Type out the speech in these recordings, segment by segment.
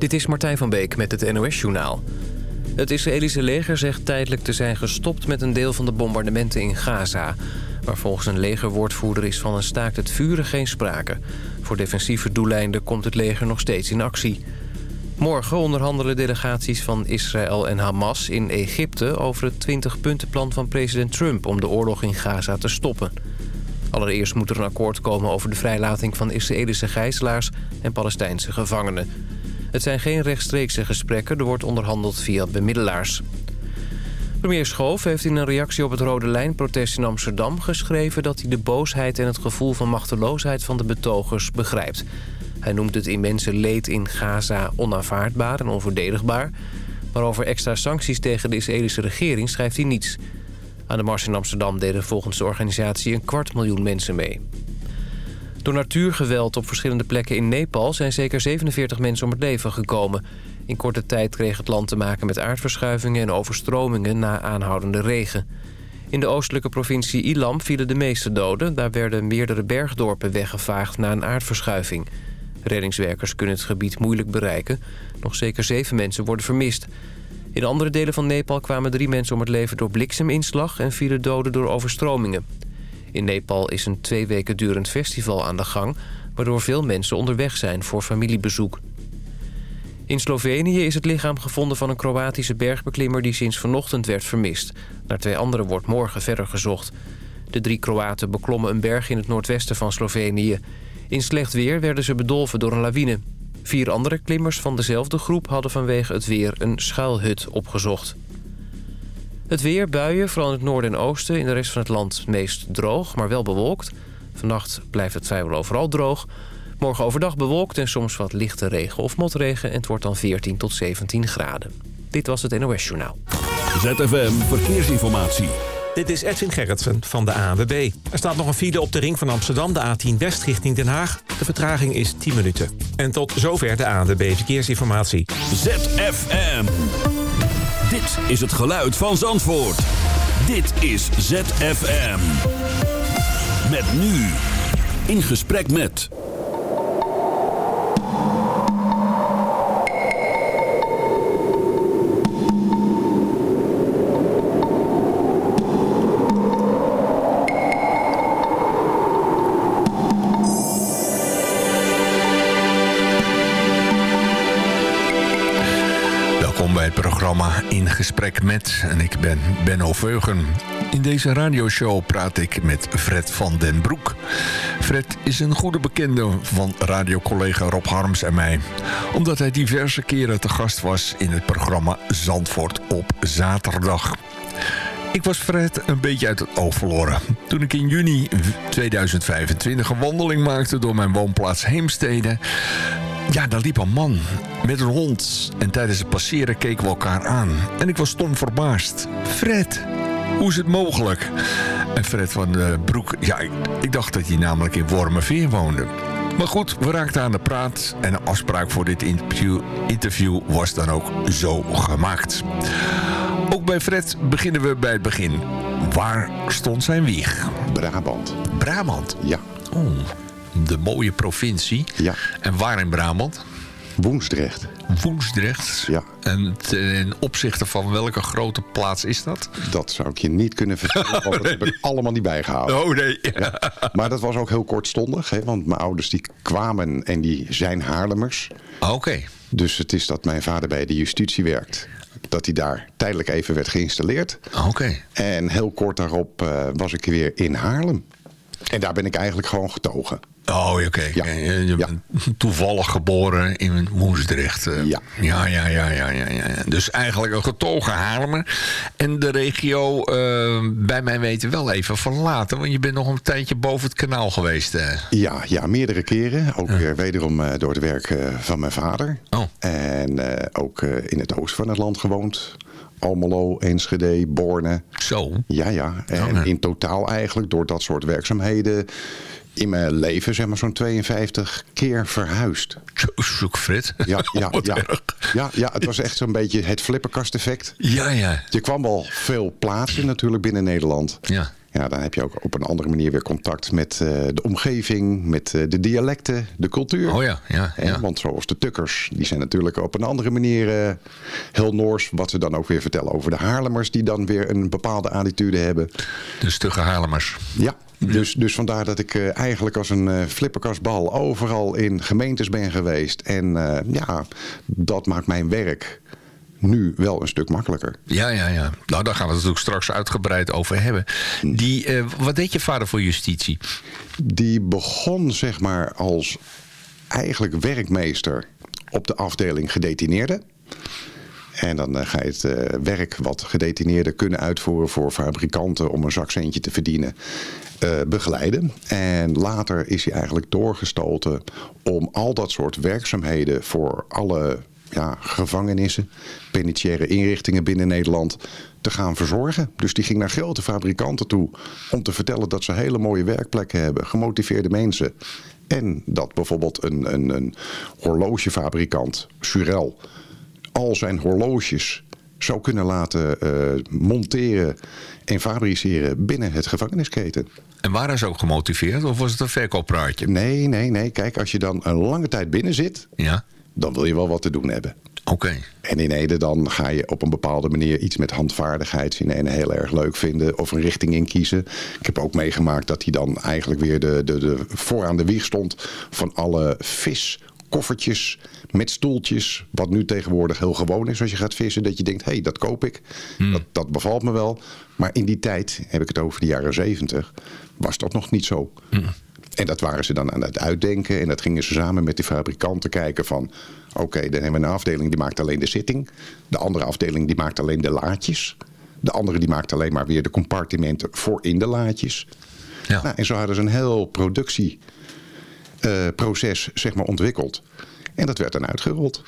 Dit is Martijn van Beek met het NOS-journaal. Het Israëlische leger zegt tijdelijk te zijn gestopt met een deel van de bombardementen in Gaza. Maar volgens een legerwoordvoerder is van een staakt het vuren geen sprake. Voor defensieve doeleinden komt het leger nog steeds in actie. Morgen onderhandelen delegaties van Israël en Hamas in Egypte... over het 20-puntenplan van president Trump om de oorlog in Gaza te stoppen. Allereerst moet er een akkoord komen over de vrijlating van Israëlische gijzelaars en Palestijnse gevangenen. Het zijn geen rechtstreekse gesprekken, er wordt onderhandeld via bemiddelaars. Premier Schoof heeft in een reactie op het Rode Lijn-protest in Amsterdam geschreven... dat hij de boosheid en het gevoel van machteloosheid van de betogers begrijpt. Hij noemt het immense leed in Gaza onaanvaardbaar en onverdedigbaar. Maar over extra sancties tegen de Israëlische regering schrijft hij niets. Aan de mars in Amsterdam deden volgens de organisatie een kwart miljoen mensen mee. Door natuurgeweld op verschillende plekken in Nepal zijn zeker 47 mensen om het leven gekomen. In korte tijd kreeg het land te maken met aardverschuivingen en overstromingen na aanhoudende regen. In de oostelijke provincie Ilam vielen de meeste doden. Daar werden meerdere bergdorpen weggevaagd na een aardverschuiving. Reddingswerkers kunnen het gebied moeilijk bereiken. Nog zeker zeven mensen worden vermist. In andere delen van Nepal kwamen drie mensen om het leven door blikseminslag... en vielen doden door overstromingen. In Nepal is een twee weken durend festival aan de gang... waardoor veel mensen onderweg zijn voor familiebezoek. In Slovenië is het lichaam gevonden van een Kroatische bergbeklimmer... die sinds vanochtend werd vermist. Naar twee anderen wordt morgen verder gezocht. De drie Kroaten beklommen een berg in het noordwesten van Slovenië. In slecht weer werden ze bedolven door een lawine. Vier andere klimmers van dezelfde groep hadden vanwege het weer een schuilhut opgezocht. Het weer, buien, vooral in het noorden en oosten. In de rest van het land meest droog, maar wel bewolkt. Vannacht blijft het vrijwel overal droog. Morgen overdag bewolkt en soms wat lichte regen of motregen... en het wordt dan 14 tot 17 graden. Dit was het NOS Journaal. ZFM Verkeersinformatie. Dit is Edwin Gerritsen van de ANWB. Er staat nog een file op de ring van Amsterdam, de A10 West richting Den Haag. De vertraging is 10 minuten. En tot zover de ANWB Verkeersinformatie. ZFM. Dit is het geluid van Zandvoort. Dit is ZFM. Met nu. In gesprek met... In Gesprek Met. En ik ben Benno Veugen. In deze radioshow praat ik met Fred van den Broek. Fred is een goede bekende van radiocollega Rob Harms en mij. Omdat hij diverse keren te gast was in het programma Zandvoort op zaterdag. Ik was Fred een beetje uit het oog verloren. Toen ik in juni 2025 een wandeling maakte door mijn woonplaats Heemstede... Ja, daar liep een man met een hond. En tijdens het passeren keken we elkaar aan. En ik was stom verbaasd. Fred, hoe is het mogelijk? En Fred van de Broek, ja, ik, ik dacht dat hij namelijk in Wormerveer woonde. Maar goed, we raakten aan de praat en de afspraak voor dit interview, interview was dan ook zo gemaakt. Ook bij Fred beginnen we bij het begin. Waar stond zijn wieg? Brabant. Brabant. Ja. Oh, de mooie provincie. Ja. En waar in Brabant? Woensdrecht. Woensdrecht. Ja. En ten opzichte van welke grote plaats is dat? Dat zou ik je niet kunnen vertellen, want dat heb ik allemaal niet bijgehouden. Oh nee. Ja. Maar dat was ook heel kortstondig, hè, want mijn ouders die kwamen en die zijn Haarlemmers. Oké. Dus het is dat mijn vader bij de justitie werkt. Dat hij daar tijdelijk even werd geïnstalleerd. Oké. En heel kort daarop eh, was ik weer in Haarlem. En daar ben ik eigenlijk gewoon getogen. Oh, oké. Ja. Je, je Ja. bent toevallig geboren in Woensdrecht. eh. Ja. Ja, ja, ja, ja, ja, ja. Dus eigenlijk een getogen Haarlemmer. En de regio, eh, bij mijn weten, wel even verlaten. Want je bent nog een tijdje boven het kanaal geweest. eh. Ja, ja meerdere keren. Ook weer wederom door het werk van mijn vader. Oh. En ook in het oosten van het land gewoond. Almelo, Enschede, Borne. Zo. Ja, ja. En Oh, nee. in totaal eigenlijk door dat soort werkzaamheden in mijn leven zeg maar zo'n 52 keer verhuisd. Zo, zoek Frit. Ja, ja, ja. ja, ja, het was echt zo'n beetje het flipperkast effect. Ja, ja. Je kwam wel veel plaatsen natuurlijk binnen Nederland. Ja. Ja, dan heb je ook op een andere manier weer contact met uh, de omgeving, met uh, de dialecten, de cultuur. Oh ja, ja, ja. Want zoals de Tukkers, die zijn natuurlijk op een andere manier uh, heel Noors. Wat ze dan ook weer vertellen over de Haarlemers, die dan weer een bepaalde attitude hebben. De stugge Haarlemers. Ja, dus, dus vandaar dat ik uh, eigenlijk als een uh, flipperkastbal overal in gemeentes ben geweest. En uh, ja, dat maakt mijn werk nu wel een stuk makkelijker. Ja, ja, ja. Nou, daar gaan we het natuurlijk straks uitgebreid over hebben. Die, wat deed je vader voor justitie? Die begon zeg maar als eigenlijk werkmeester op de afdeling gedetineerden. En dan ga je het uh, werk wat gedetineerden kunnen uitvoeren voor fabrikanten om een zakcentje te verdienen. Uh, begeleiden. En later is hij eigenlijk doorgestoten om al dat soort werkzaamheden voor alle ja, gevangenissen, penitentiaire inrichtingen binnen Nederland te gaan verzorgen. Dus die ging naar grote fabrikanten toe om te vertellen dat ze hele mooie werkplekken hebben, gemotiveerde mensen. En dat bijvoorbeeld een, een, een horlogefabrikant, Surel, al zijn horloges zou kunnen laten uh, monteren en fabriceren binnen het gevangenisketen. En waren ze ook gemotiveerd of was het een verkooppraatje? Nee, nee, nee. Kijk, als je dan een lange tijd binnen zit, ja. dan wil je wel wat te doen hebben. Oké. Okay. En in Ede dan ga je op een bepaalde manier iets met handvaardigheid zien en heel erg leuk vinden of een richting in kiezen. Ik heb ook meegemaakt dat hij dan eigenlijk weer de, de, de vooraan de wieg stond van alle vis koffertjes met stoeltjes. Wat nu tegenwoordig heel gewoon is als je gaat vissen. Dat je denkt, hé, hey, dat koop ik. Hmm. Dat, dat bevalt me wel. Maar in die tijd, heb ik het over de jaren zeventig, was dat nog niet zo. Hmm. En dat waren ze dan aan het uitdenken. En dat gingen ze samen met die fabrikanten kijken van... oké, dan hebben we een afdeling die maakt alleen de zitting. De andere afdeling die maakt alleen de laadjes. De andere die maakt alleen maar weer de compartimenten voor in de laadjes. Ja. Nou, en zo hadden ze een heel productieproces uh, zeg maar, ontwikkeld. En dat werd dan uitgerold.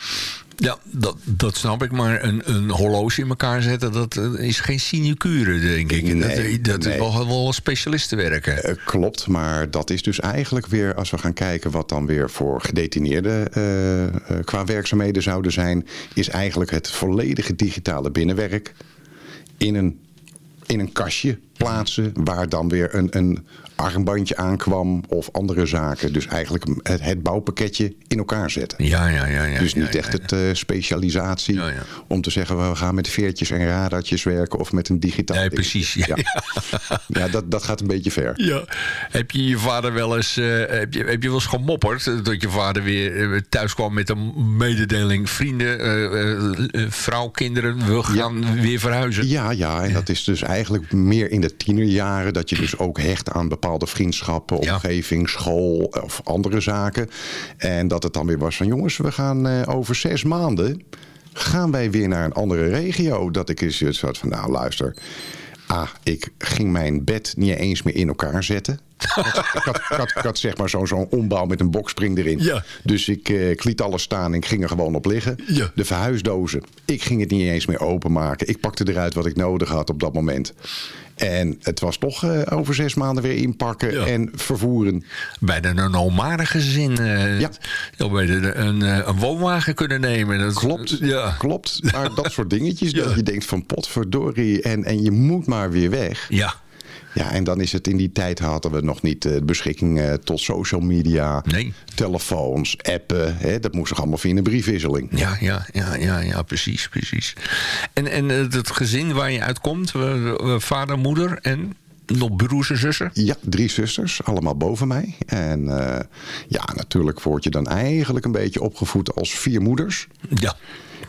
Ja, dat, dat snap ik. Maar een, een horloge in elkaar zetten, dat is geen sinecure, denk ik. Nee, dat dat nee. is wel, wel specialisten werken. Uh, klopt, maar dat is dus eigenlijk weer... als we gaan kijken wat dan weer voor gedetineerden uh, qua werkzaamheden zouden zijn... is eigenlijk het volledige digitale binnenwerk in een, in een kastje plaatsen... waar dan weer een, een armbandje aankwam of andere zaken. Dus eigenlijk het, het bouwpakketje in elkaar zetten. Ja, ja, ja. ja dus niet ja, echt het uh, specialisatie om te zeggen... we gaan met veertjes en radartjes werken of met een digitaal Nee, precies. Ja. Ja, dat, dat gaat een beetje ver. Ja. Heb je je vader wel eens, uh, heb, je, heb je wel eens gemopperd dat je vader weer uh, thuis kwam met een mededeling, vrienden, uh, vrouw, kinderen, we gaan weer verhuizen? Ja, ja, en dat is dus eigenlijk meer in de tienerjaren dat je dus ook hecht aan bepaalde vriendschappen, omgeving, school of andere zaken. En dat het dan weer was van jongens, we gaan over zes maanden gaan wij weer naar een andere regio. Dat ik eens zoiets had van nou luister, ah, ik ging mijn bed niet eens meer in elkaar zetten. ik, had, ik, had, ik had zeg maar zo'n zo ombouw met een bokspring erin. Ja. Dus ik, uh, ik liet alles staan en ik ging er gewoon op liggen. Ja. De verhuisdozen, ik ging het niet eens meer openmaken. Ik pakte eruit wat ik nodig had op dat moment. En het was toch uh, over zes maanden weer inpakken Ja. en vervoeren. Bijna een normale gezin. Uh, Ja. een, een, een woonwagen kunnen nemen. Dat, Klopt, Ja. klopt. Maar dat soort dingetjes, Ja. dat je denkt van potverdorie en, en je moet maar weer weg. Ja. Ja, en dan is het in die tijd hadden we nog niet de beschikking uh, tot social media, Nee. telefoons, appen. Hè, dat moest nog allemaal via een briefwisseling. Ja, ja, ja, ja, ja, precies, precies. En, en uh, het gezin waar je uitkomt, vader, moeder en nog broers en zussen? Ja, drie zusters, allemaal boven mij. En uh, ja, natuurlijk word je dan eigenlijk een beetje opgevoed als vier moeders. Ja.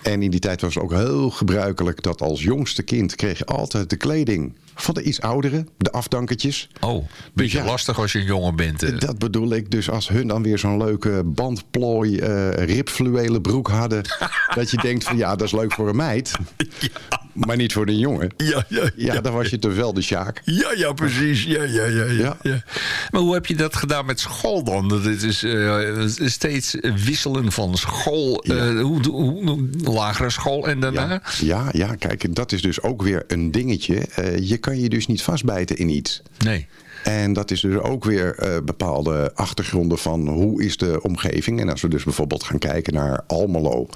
En in die tijd was het ook heel gebruikelijk dat als jongste kind kreeg je altijd de kleding van de iets oudere, de afdankertjes. Oh, beetje ja. lastig als je een jongen bent. Uh. Dat bedoel ik. Dus als hun dan weer zo'n leuke bandplooi, uh, ribfluwelen broek hadden. dat je denkt van ja, dat is leuk voor een meid. Ja. Maar niet voor een jongen. Ja, ja, ja, dan was je te wel de Sjaak. Ja, ja, precies. Ja, ja, ja, ja, ja. Maar hoe heb je dat gedaan met school dan? Dat is uh, steeds wisselen van school. Ja. Hoe, hoe, lagere school en daarna? Ja, ja, ja, kijk, dat is dus ook weer een dingetje. je kan je dus niet vastbijten in iets. Nee. En dat is dus ook weer uh, bepaalde achtergronden van hoe is de omgeving. En als we dus bijvoorbeeld gaan kijken naar Almelo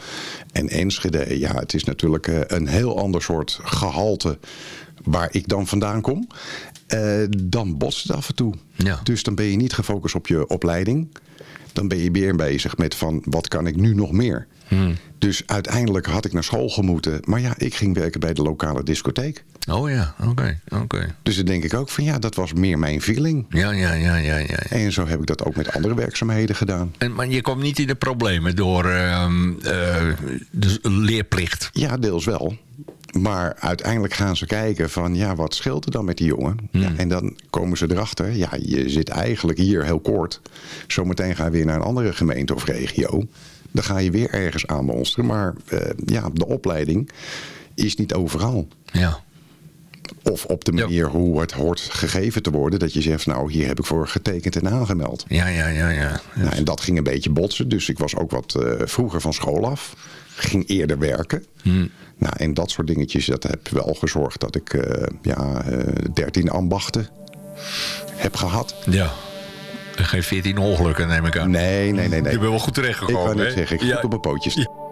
en Enschede. Ja, het is natuurlijk uh, een heel ander soort gehalte waar ik dan vandaan kom. Uh, dan botst het af en toe. Ja. Dus dan ben je niet gefocust op je opleiding. Dan ben je weer bezig met van wat kan ik nu nog meer. Hmm. Dus uiteindelijk had ik naar school gemoeten. Maar ja, ik ging werken bij de lokale discotheek. Oh ja, oké. oké. Dus dan denk ik ook van ja, dat was meer mijn feeling. Ja, ja, ja, ja, ja. En zo heb ik dat ook met andere werkzaamheden gedaan. En, maar je kwam niet in de problemen door uh, de leerplicht? Ja, deels wel. Maar uiteindelijk gaan ze kijken van, ja, wat scheelt er dan met die jongen? Hmm. Ja, en dan komen ze erachter, ja, je zit eigenlijk hier heel kort. Zometeen ga je weer naar een andere gemeente of regio. Dan ga je weer ergens aanmonsteren. Maar uh, ja, de opleiding is niet overal. Ja. Of op de manier ja. hoe het hoort gegeven te worden. Dat je zegt, nou hier heb ik voor getekend en aangemeld. Ja, ja, ja. ja. Nou, en dat ging een beetje botsen. Dus ik was ook wat uh, vroeger van school af. Ging eerder werken. Hmm. Nou, en dat soort dingetjes, dat heb wel gezorgd dat ik uh, ja, dertien ambachten heb gehad. Ja. Geen veertien ongelukken neem ik aan. Nee, nee, nee. nee. Je bent wel goed terechtgekomen. Ik kan niet zeggen, ik ja. goed op mijn pootjes. Ja.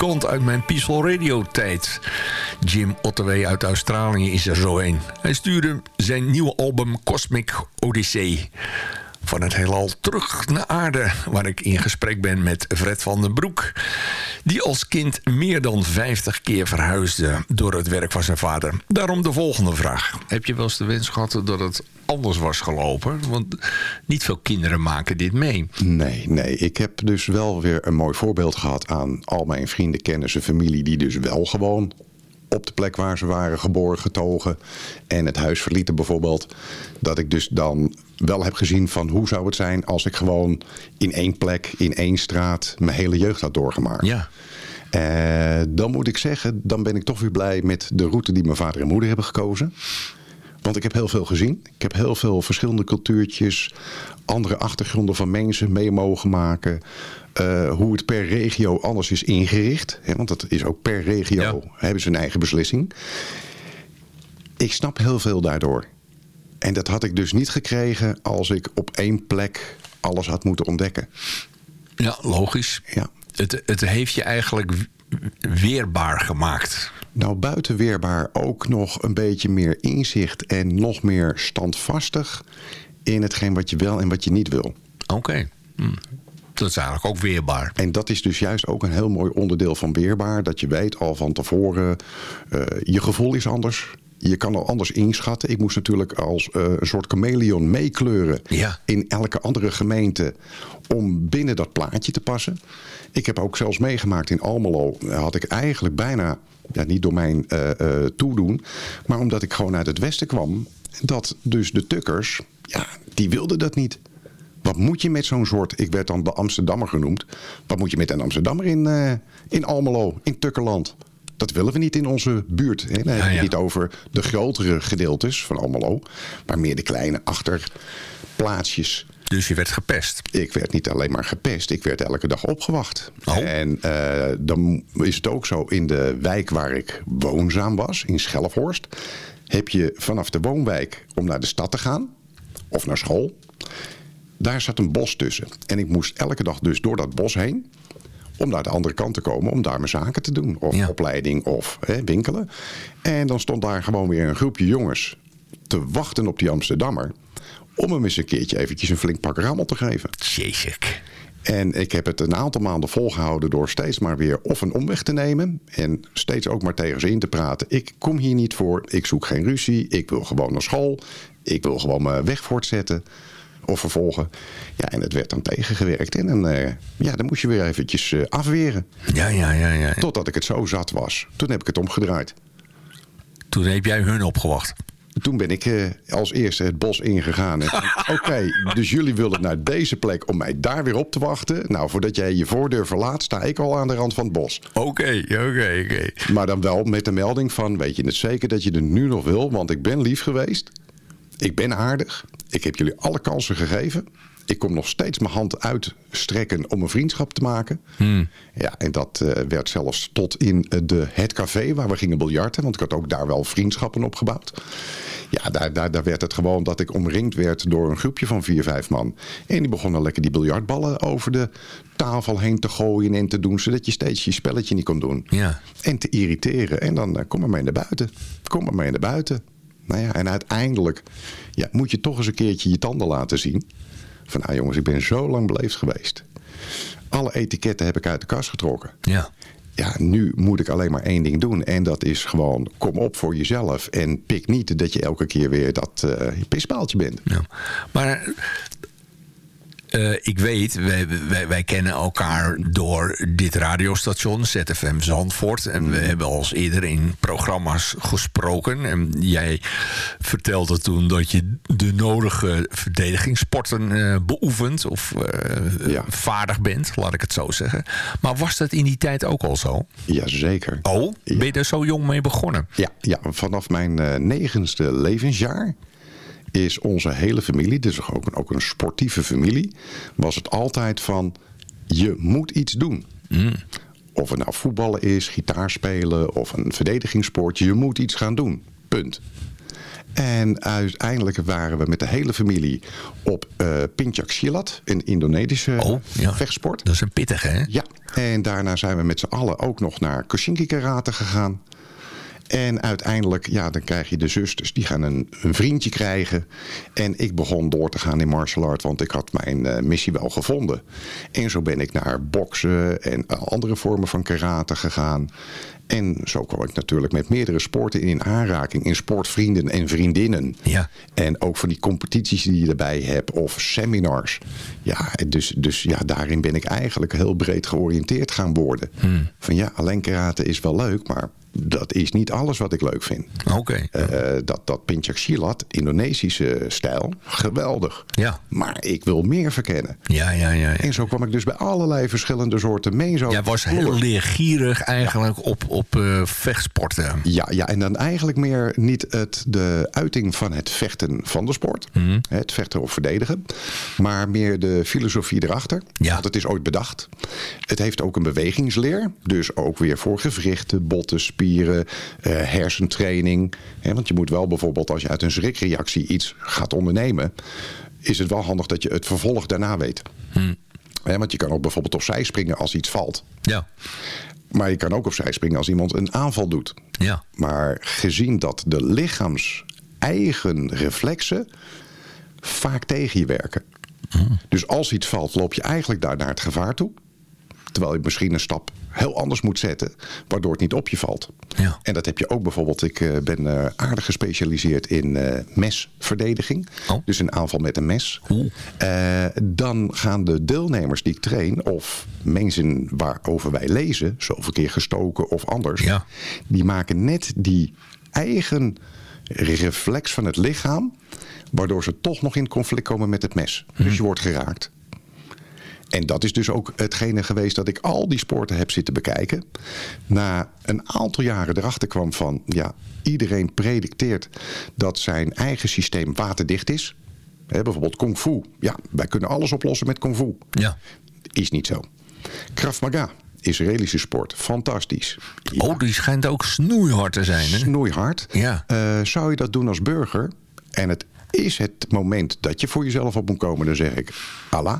Muzikant uit mijn Peaceful Radio tijd. Jim Ottaway uit Australië is er zo een. Hij stuurde zijn nieuwe album Cosmic Odyssey van het heelal terug naar aarde... waar ik in gesprek ben met Fred van den Broek... die als kind meer dan 50 keer verhuisde door het werk van zijn vader. Daarom de volgende vraag. Heb je wel eens de wens gehad dat het anders was gelopen? Want niet veel kinderen maken dit mee. Nee, nee. Ik heb dus wel weer een mooi voorbeeld gehad aan al mijn vrienden, kennissen, familie... die dus wel gewoon op de plek waar ze waren geboren, getogen en het huis verlieten bijvoorbeeld. Dat ik dus dan wel heb gezien van hoe zou het zijn als ik gewoon in één plek, in één straat mijn hele jeugd had doorgemaakt. Ja. Uh, dan moet ik zeggen, dan ben ik toch weer blij met de route die mijn vader en moeder hebben gekozen. Want ik heb heel veel gezien. Ik heb heel veel verschillende cultuurtjes, andere achtergronden van mensen mee mogen maken. Uh, hoe het per regio anders is ingericht. Hè, want dat is ook per regio, ja. hebben ze een eigen beslissing. Ik snap heel veel daardoor. En dat had ik dus niet gekregen als ik op één plek alles had moeten ontdekken. Ja, logisch. Ja. Het, het heeft je eigenlijk weerbaar gemaakt. Nou, buiten weerbaar ook nog een beetje meer inzicht en nog meer standvastig in hetgeen wat je wel en wat je niet wil. Oké. Okay. Hm. Dat is eigenlijk ook weerbaar. En dat is dus juist ook een heel mooi onderdeel van weerbaar. Dat je weet al van tevoren, uh, je gevoel is anders. Je kan al anders inschatten. Ik moest natuurlijk als uh, een soort chameleon meekleuren ja. in elke andere gemeente om binnen dat plaatje te passen. Ik heb ook zelfs meegemaakt in Almelo. Had ik eigenlijk bijna, ja, niet door mijn uh, uh, toedoen, maar omdat ik gewoon uit het westen kwam. Dat dus de tukkers, ja, die wilden dat niet. Wat moet je met zo'n soort, ik werd dan de Amsterdammer genoemd. Wat moet je met een Amsterdammer in, uh, in Almelo, in Tukkerland? Dat willen we niet in onze buurt. Hè? Dan heb je ja, ja. niet over de grotere gedeeltes van Almelo. Maar meer de kleine achterplaatsjes. Dus je werd gepest? Ik werd niet alleen maar gepest. Ik werd elke dag opgewacht. Oh. En uh, dan is het ook zo in de wijk waar ik woonzaam was. In Schelfhorst. Heb je vanaf de woonwijk om naar de stad te gaan. Of naar school. Daar zat een bos tussen. En ik moest elke dag dus door dat bos heen om naar de andere kant te komen, om daar mijn zaken te doen. Of ja. opleiding of hè, winkelen. En dan stond daar gewoon weer een groepje jongens te wachten op die Amsterdammer. Om hem eens een keertje eventjes een flink pak rammel te geven. Jezus. En ik heb het een aantal maanden volgehouden door steeds maar weer of een omweg te nemen. En steeds ook maar tegen ze in te praten. Ik kom hier niet voor, ik zoek geen ruzie, ik wil gewoon naar school. Ik wil gewoon mijn weg voortzetten of vervolgen. Ja, en het werd dan tegengewerkt. En dan, uh, ja, dan moest je weer eventjes uh, afweren. Ja, ja, ja, ja. Totdat ik het zo zat was. Toen heb ik het omgedraaid. Toen heb jij hun opgewacht? Toen ben ik uh, als eerste het bos ingegaan. Oké, okay, dus jullie willen naar deze plek om mij daar weer op te wachten. Nou, voordat jij je voordeur verlaat, sta ik al aan de rand van het bos. Oké, oké, oké. Maar dan wel met de melding van, weet je het zeker dat je er nu nog wil? Want ik ben lief geweest. Ik ben aardig. Ik heb jullie alle kansen gegeven. Ik kom nog steeds mijn hand uitstrekken om een vriendschap te maken. Hmm. Ja, en dat uh, werd zelfs tot in de, het café waar we gingen biljarten. Want ik had ook daar wel vriendschappen opgebouwd. Ja, daar, daar, daar werd het gewoon dat ik omringd werd door een groepje van vier, vijf man. En die begonnen lekker die biljartballen over de tafel heen te gooien en te doen. Zodat je steeds je spelletje niet kon doen. Ja. En te irriteren. En dan uh, kom maar mee naar buiten. Kom maar mee naar buiten. Nou ja, en uiteindelijk ja, moet je toch eens een keertje je tanden laten zien. Van nou jongens, ik ben zo lang beleefd geweest. Alle etiketten heb ik uit de kast getrokken. Ja. Ja, nu moet ik alleen maar één ding doen. En dat is gewoon, kom op voor jezelf. En pik niet dat je elke keer weer dat uh, pispaaltje bent. Ja. Maar uh, ik weet, wij, wij, wij, kennen elkaar door dit radiostation, ZFM Zandvoort. En we hebben al eens eerder in programma's gesproken. En jij vertelde toen dat je de nodige verdedigingssporten uh, beoefent. Of uh, ja. vaardig bent, laat ik het zo zeggen. Maar was dat in die tijd ook al zo? Jazeker. Oh, ben je ja. er zo jong mee begonnen? Ja, ja vanaf mijn negenste levensjaar is onze hele familie, dus ook een, ook een sportieve familie, was het altijd van je moet iets doen. Mm. Of het nou voetballen is, gitaar spelen of een verdedigingssport, je moet iets gaan doen. Punt. En uiteindelijk waren we met de hele familie op uh, Silat, een Indonesische oh, ja. vechtsport. Dat is een pittige, hè? Ja, en daarna zijn we met z'n allen ook nog naar Koshinki Karate gegaan. En uiteindelijk, ja, dan krijg je de zusters, die gaan een, een, vriendje krijgen. En ik begon door te gaan in martial art, want ik had mijn uh, missie wel gevonden. En zo ben ik naar boksen en andere vormen van karate gegaan. En zo kwam ik natuurlijk met meerdere sporten in aanraking. In sportvrienden en vriendinnen. Ja. En ook van die competities die je erbij hebt. Of seminars. Ja, dus, dus ja, daarin ben ik eigenlijk heel breed georiënteerd gaan worden. Hmm. Van ja, alleen karate is wel leuk. Maar dat is niet alles wat ik leuk vind. Oké. Eh, dat, dat Pencak Silat, Indonesische stijl, geweldig. Ja. Maar ik wil meer verkennen. Ja, ja, ja. ja. En zo kwam ik dus bij allerlei verschillende soorten mee. Zo Jij was heel leergierig eigenlijk op, op eh, vechtsporten. Ja, ja, en dan eigenlijk meer niet het, de uiting van het vechten van de sport. Mhm. Het vechten of verdedigen. Maar meer de filosofie erachter. Ja. Want het is ooit bedacht. Het heeft ook een bewegingsleer. Dus ook weer voor gewrichten, botten, spieren, eh, hersentraining. Hè, want je moet wel bijvoorbeeld als je uit een schrikreactie iets gaat ondernemen... is het wel handig dat je het vervolg daarna weet. Hè, want je kan ook bijvoorbeeld opzij springen als iets valt. Ja. Maar je kan ook opzij springen als iemand een aanval doet. Ja. Maar gezien dat de lichaams eigen reflexen vaak tegen je werken. Dus als iets valt, loop je eigenlijk daar naar het gevaar toe. Terwijl je misschien een stap heel anders moet zetten, waardoor het niet op je valt. Ja. En dat heb je ook bijvoorbeeld, ik eh, ben eh, aardig gespecialiseerd in eh, mesverdediging. Oh. Dus een aanval met een mes. Dan gaan de deelnemers die ik train, of mensen waarover wij lezen, zoveel keer gestoken of anders, Ja. die maken net die eigen reflex van het lichaam, waardoor ze toch nog in conflict komen met het mes. Dus je wordt geraakt. En dat is dus ook hetgene geweest dat ik al die sporten heb zitten bekijken. Na een aantal jaren erachter kwam van, ja, iedereen predicteert dat zijn eigen systeem waterdicht is. Bijvoorbeeld kung fu. Ja, wij kunnen alles oplossen met kung fu. Ja. Is niet zo. Krav Maga, Israëlische sport, fantastisch. Oh, die schijnt ook snoeihard te zijn, hè? Snoeihard. Ja. Eh, zou je dat doen als burger? En het is het moment dat je voor jezelf op moet komen, dan zeg ik Allah.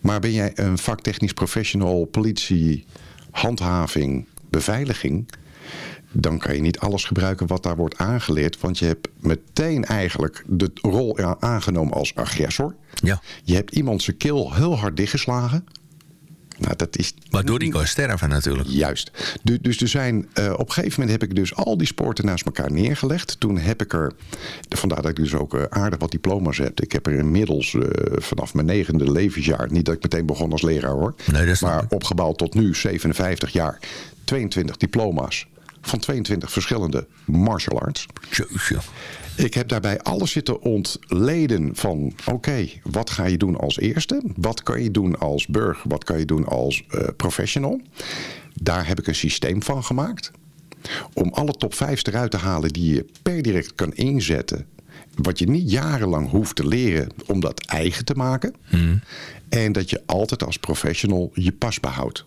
Maar ben jij een vaktechnisch professional, politie, handhaving, beveiliging... dan kan je niet alles gebruiken wat daar wordt aangeleerd. Want je hebt meteen eigenlijk de rol aangenomen als agressor. Ja. Je hebt iemand zijn keel heel hard dichtgeslagen. Nou, dat is Waardoor die kan sterven natuurlijk. Juist. Du- Dus er zijn, eh, op een gegeven moment heb ik dus al die sporten naast elkaar neergelegd. Toen heb ik er, vandaar dat ik dus ook eh, aardig wat diploma's heb. Ik heb er inmiddels eh, vanaf mijn negende levensjaar, niet dat ik meteen begon als leraar hoor. Nee, dat snap maar opgebouwd tot nu, 57 jaar, 22 diploma's van 22 verschillende martial arts. Ik heb daarbij alles zitten ontleden van... oké, wat ga je doen als eerste? Wat kan je doen als burger? Wat kan je doen als eh, professional? Daar heb ik een systeem van gemaakt. Om alle top 5 eruit te halen die je per direct kan inzetten. Wat je niet jarenlang hoeft te leren om dat eigen te maken. En dat je altijd als professional je pas behoudt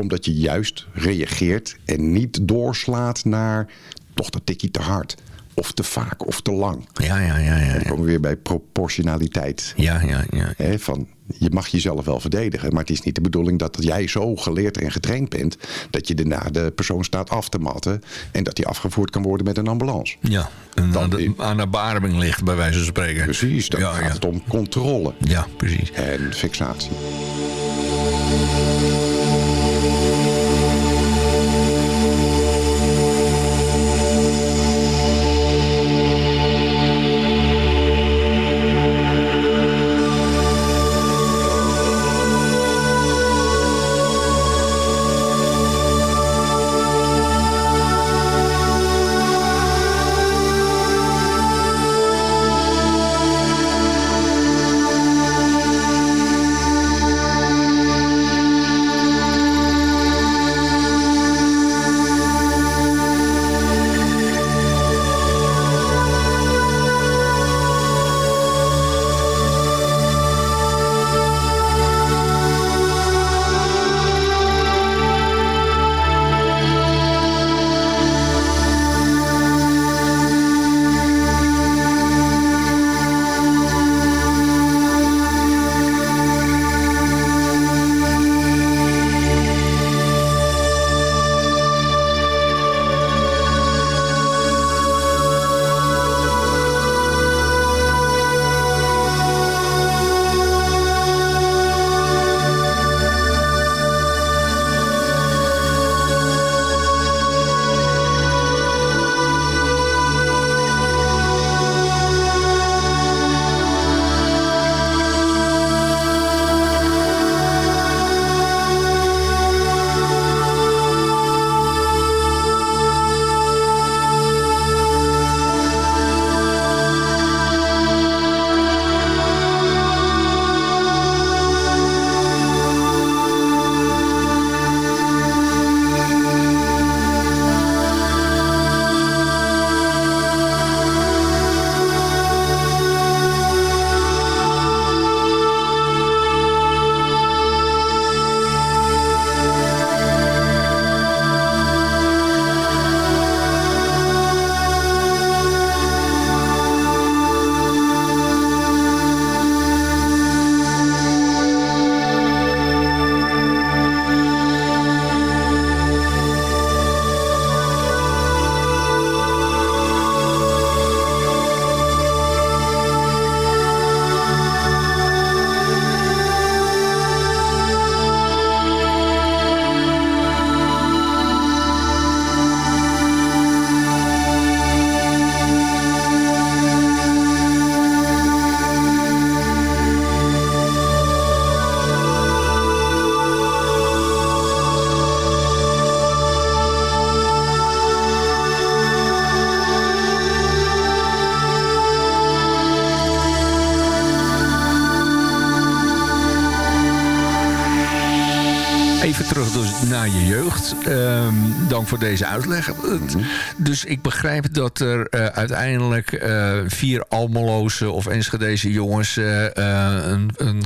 omdat je juist reageert en niet doorslaat naar toch dat tikje te hard. Of te vaak of te lang. Ja, ja, ja, ja. Dan komen we weer bij proportionaliteit. ja, ja. ja. Van, je mag jezelf wel verdedigen, maar het is niet de bedoeling dat jij zo geleerd en getraind bent... dat je daarna de persoon staat af te matten... en dat die afgevoerd kan worden met een ambulance. Ja, en Dan aan de, aan de beademing ligt, bij wijze van spreken. Precies, dan ja, gaat ja. het om controle Ja, precies. en fixatie. Dank voor deze uitleg. Dus ik begrijp dat er eh, uiteindelijk eh, vier Almeloze of Enschedeze jongens... eh, een, een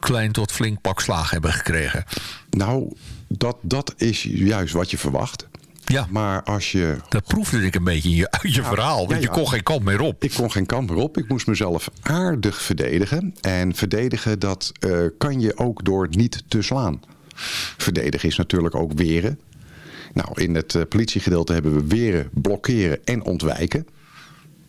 klein tot flink pak slaag hebben gekregen. Nou, dat, dat is juist wat je verwacht. Ja, Maar als je... dat proefde ik een beetje in je, uit je verhaal. Want ja, je kon geen kant meer op. Ik kon geen kant meer op. Ik moest mezelf aardig verdedigen. En verdedigen, dat kan je ook door niet te slaan. Verdedigen is natuurlijk ook weren. Nou, in het eh, politiegedeelte hebben we weren, blokkeren en ontwijken.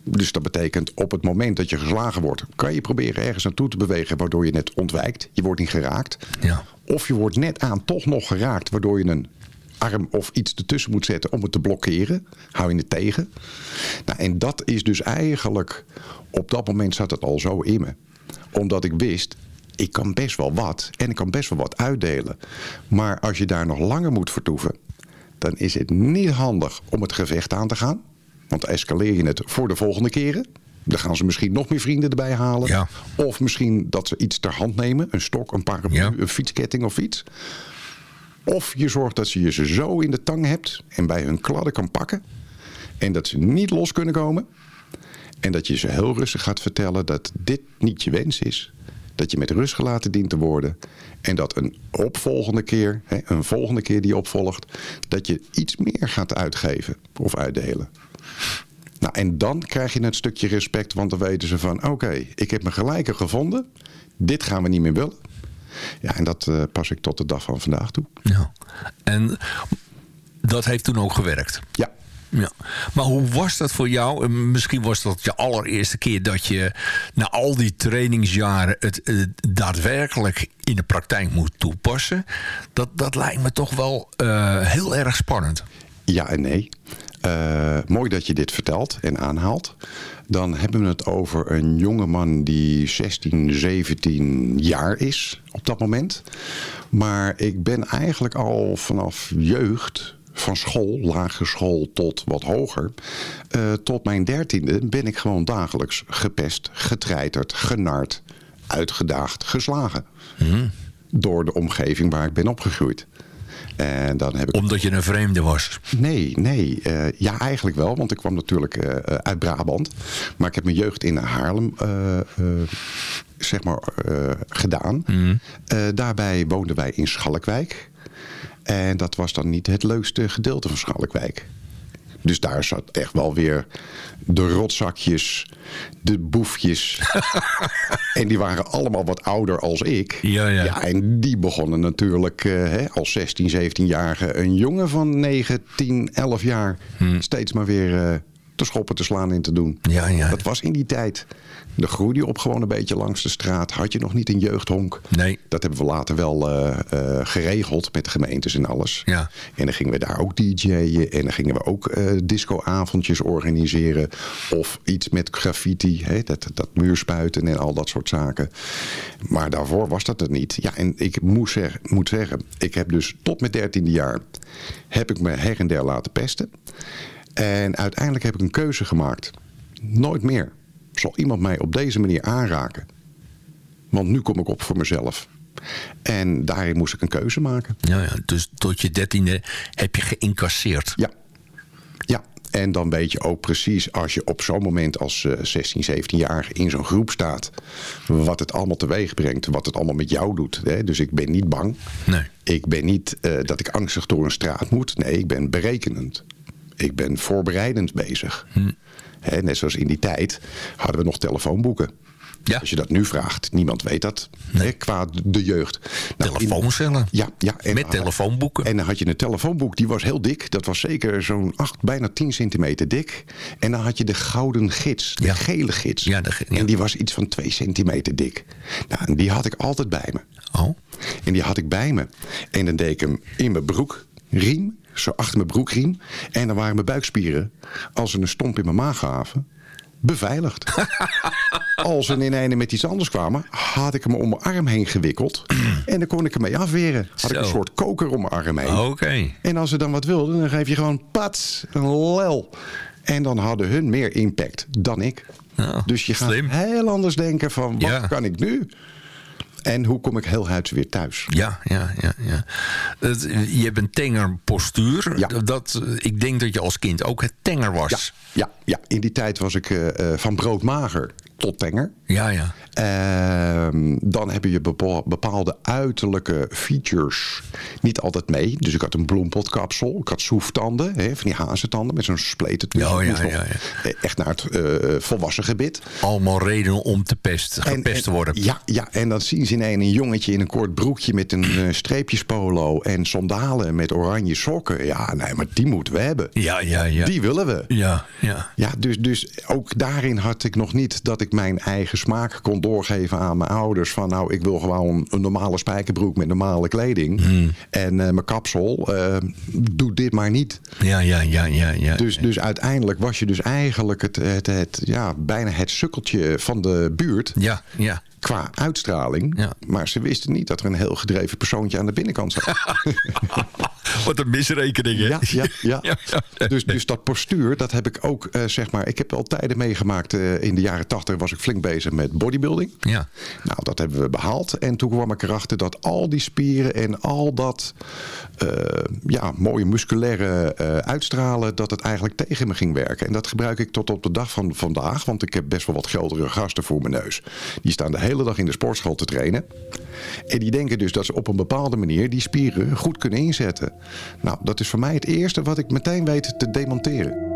Dus dat betekent op het moment dat je geslagen wordt... kan je proberen ergens naartoe te bewegen waardoor je net ontwijkt. Je wordt niet geraakt. Ja. Of je wordt net aan toch nog geraakt... waardoor je een arm of iets ertussen moet zetten om het te blokkeren. Hou je het tegen. Nou, en dat is dus eigenlijk... op dat moment zat het al zo in me. Omdat ik wist... ik kan best wel wat en ik kan best wel wat uitdelen. Maar als je daar nog langer moet vertoeven... dan is het niet handig om het gevecht aan te gaan. Want escaleer je het voor de volgende keren. Dan gaan ze misschien nog meer vrienden erbij halen. Ja. Of misschien dat ze iets ter hand nemen. Een stok, een paraplu, Ja. een fietsketting of iets. Of je zorgt dat je ze zo in de tang hebt en bij hun kladden kan pakken. En dat ze niet los kunnen komen. En dat je ze heel rustig gaat vertellen dat dit niet je wens is. Dat je met rust gelaten dient te worden. En dat een opvolgende keer, hè, een volgende keer die opvolgt, dat je iets meer gaat uitgeven of uitdelen. Nou, en dan krijg je een stukje respect, want dan weten ze van: oké, ik heb mijn gelijke gevonden. Dit gaan we niet meer willen. Ja, en dat eh, pas ik tot de dag van vandaag toe. Ja. En dat heeft toen ook gewerkt. Ja. Ja. Maar hoe was dat voor jou? Eh, Misschien was dat je allereerste keer dat je na al die trainingsjaren het eh, daadwerkelijk in de praktijk moet toepassen. Dat, dat lijkt me toch wel eh, heel erg spannend. Ja en nee. Mooi dat je dit vertelt en aanhaalt. Dan hebben we het over een jongeman die 16, 17 jaar is op dat moment. Maar ik ben eigenlijk al vanaf jeugd, van school, lagere school tot wat hoger... eh, tot mijn dertiende ben ik gewoon dagelijks gepest, getreiterd, genard, uitgedaagd, geslagen. Door de omgeving waar ik ben opgegroeid. En dan heb ik Omdat je een vreemde was. Nee, nee. eh, ja, eigenlijk wel. Want ik kwam natuurlijk eh, uit Brabant. Maar ik heb mijn jeugd in Haarlem zeg maar, gedaan. Eh, daarbij woonden wij in Schalkwijk. En dat was dan niet het leukste gedeelte van Schalkwijk. Dus daar zat echt wel weer de rotzakjes, de boefjes. en die waren allemaal wat ouder als ik. Ja, ja. ja en die begonnen natuurlijk eh, hè, als 16, 17-jarige... een jongen van 9, 10, 11 jaar... steeds maar weer eh, te schoppen, te slaan en te doen. Ja, ja. Dat was in die tijd. Dan groeide je op gewoon een beetje langs de straat. Had je nog niet een jeugdhonk. Nee. Dat hebben we later wel eh, eh, geregeld met gemeentes en alles. Ja. En dan gingen we daar ook DJ'en. En dan gingen we ook eh discoavondjes organiseren. Of iets met graffiti. Hè, dat, dat muurspuiten en al dat soort zaken. Maar daarvoor was dat het niet. Ja, en ik moet, zeg, moet zeggen. Ik heb dus tot mijn dertiende jaar... heb ik me her en der laten pesten. En uiteindelijk heb ik een keuze gemaakt. Nooit meer zal iemand mij op deze manier aanraken. Want nu kom ik op voor mezelf. En daarin moest ik een keuze maken. Ja, ja. Dus tot je dertiende heb je geïncasseerd. Ja. Ja, en dan weet je ook precies als je op zo'n moment als eh, 16, 17-jarige in zo'n groep staat... wat het allemaal teweeg brengt, wat het allemaal met jou doet. Hè? Dus ik ben niet bang. Nee. Ik ben niet eh, dat ik angstig door een straat moet. Nee, ik ben berekenend. Ik ben voorbereidend bezig. Hm. Hè, net zoals in die tijd hadden we nog telefoonboeken. Ja. Als je dat nu vraagt, niemand weet dat. Hè, qua de jeugd. Nou, Telefooncellen. ja, ja. En Met telefoonboeken. En dan had je een telefoonboek, die was heel dik. Dat was zeker zo'n 8, bijna 10 centimeter dik. En dan had je de gouden gids, de Ja. gele gids. Ja, de ja. En die was iets van 2 centimeter dik. Nou, en die had ik altijd bij me. Oh. En die had ik bij me. En dan deed ik hem in mijn broekriem, zo achter mijn broekriem. En dan waren mijn buikspieren, als ze een stomp in mijn maag gaven, beveiligd. als ze in ene met iets anders kwamen, had ik hem om mijn arm heen gewikkeld. en dan kon ik hem mee afweren. Had ik een soort koker om mijn arm heen. Oké. En als ze dan wat wilden, dan geef je gewoon pats, een lel. En dan hadden hun meer impact dan ik. Ja, dus je gaat slim. heel anders denken van, wat Ja. kan ik nu? En hoe kom ik heel huids weer thuis? Ja, ja, ja. ja. Het, je hebt een tenger postuur. Ja. Dat, ik denk dat je als kind ook het tenger was. Ja, ja, ja. in die tijd was ik eh, eh, van broodmager tot tenger. ja. ja. Ehm, dan heb je bepa- bepaalde uiterlijke features niet altijd mee. Dus ik had een bloempotkapsel. Ik had soeftanden, hè, van die hazentanden met zo'n spleten tussen. Ja, Ik ja, ja, Echt naar het eh, volwassen gebit. Allemaal redenen om te pest, En- gepest te en- worden. Ja, ja, en dan zien ze ineens een jongetje in een kort broekje met een eh, streepjespolo en sandalen met oranje sokken. Ja, nee, maar die moeten we hebben. Ja, ja, ja. Die willen we. Ja, ja. Ja, dus, dus ook daarin had ik nog niet dat ik mijn eigen smaak kon doorgeven aan mijn ouders. Van nou, ik wil gewoon een normale spijkerbroek met normale kleding. Hmm. En eh, mijn kapsel, eh, doe dit maar niet. Ja, ja, ja, ja, ja. Dus, dus uiteindelijk was je dus eigenlijk het, het, het, ja, bijna het sukkeltje van de buurt Ja, ja. Qua uitstraling. Ja. Maar ze wisten niet dat er een heel gedreven persoontje aan de binnenkant zat. Wat een misrekening, hè? Ja, ja, ja. Ja, ja. Dus, dus dat postuur, dat heb ik ook, eh, zeg maar... Ik heb wel tijden meegemaakt. eh, in de jaren tachtig was ik flink bezig met bodybuilding. Ja. Nou, dat hebben we behaald. En toen kwam ik erachter dat al die spieren en al dat eh, ja, mooie musculaire uitstralen... dat het eigenlijk tegen me ging werken. En dat gebruik ik tot op de dag van vandaag. Want ik heb best wel wat grotere gasten voor mijn neus. Die staan de hele dag in de sportschool te trainen. En die denken dus dat ze op een bepaalde manier die spieren goed kunnen inzetten. Nou, dat is voor mij het eerste wat ik meteen weet te demonteren.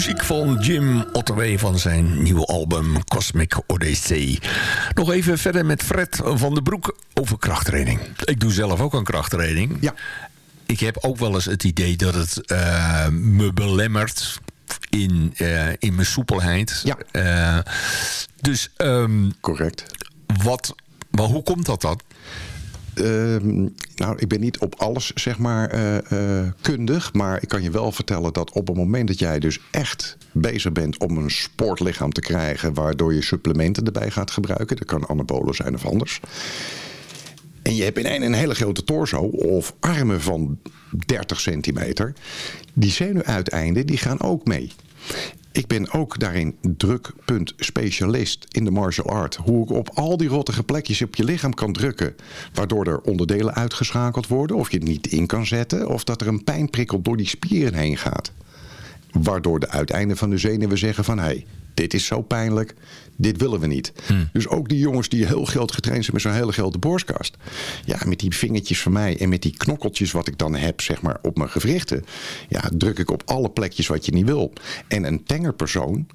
Van Jim Ottaway van zijn nieuwe album Cosmic Odyssey. Nog even verder met Fred van den Broek over krachttraining. Ik doe zelf ook aan krachttraining. Ja. Ik heb ook wel eens het idee dat het eh, me belemmert in, eh, in mijn soepelheid. Ja. Eh, dus ehm, Correct. wat, maar hoe komt dat dan? Ehm, nou, ik ben niet op alles zeg maar eh, eh, kundig, maar ik kan je wel vertellen dat op het moment dat jij dus echt bezig bent om een sportlichaam te krijgen, waardoor je supplementen erbij gaat gebruiken, dat kan anabolen zijn of anders. En je hebt in een, een hele grote torso of armen van 30 centimeter. Die zenuwuiteinden die gaan ook mee. Ik ben ook daarin drukpunt specialist in de martial art. Hoe ik op al die rottige plekjes op je lichaam kan drukken. Waardoor er onderdelen uitgeschakeld worden. Of je het niet in kan zetten. Of dat er een pijnprikkel door die spieren heen gaat. Waardoor de uiteinden van de zenuwen zeggen van... hé, hey, dit is zo pijnlijk, dit willen we niet. Hmm. Dus ook die jongens die heel groot getraind zijn met zo'n hele grote borstkast. Ja, met die vingertjes van mij en met die knokkeltjes wat ik dan heb zeg maar, op mijn gewrichten. Ja, druk ik op alle plekjes wat je niet wil. En een tenger persoon,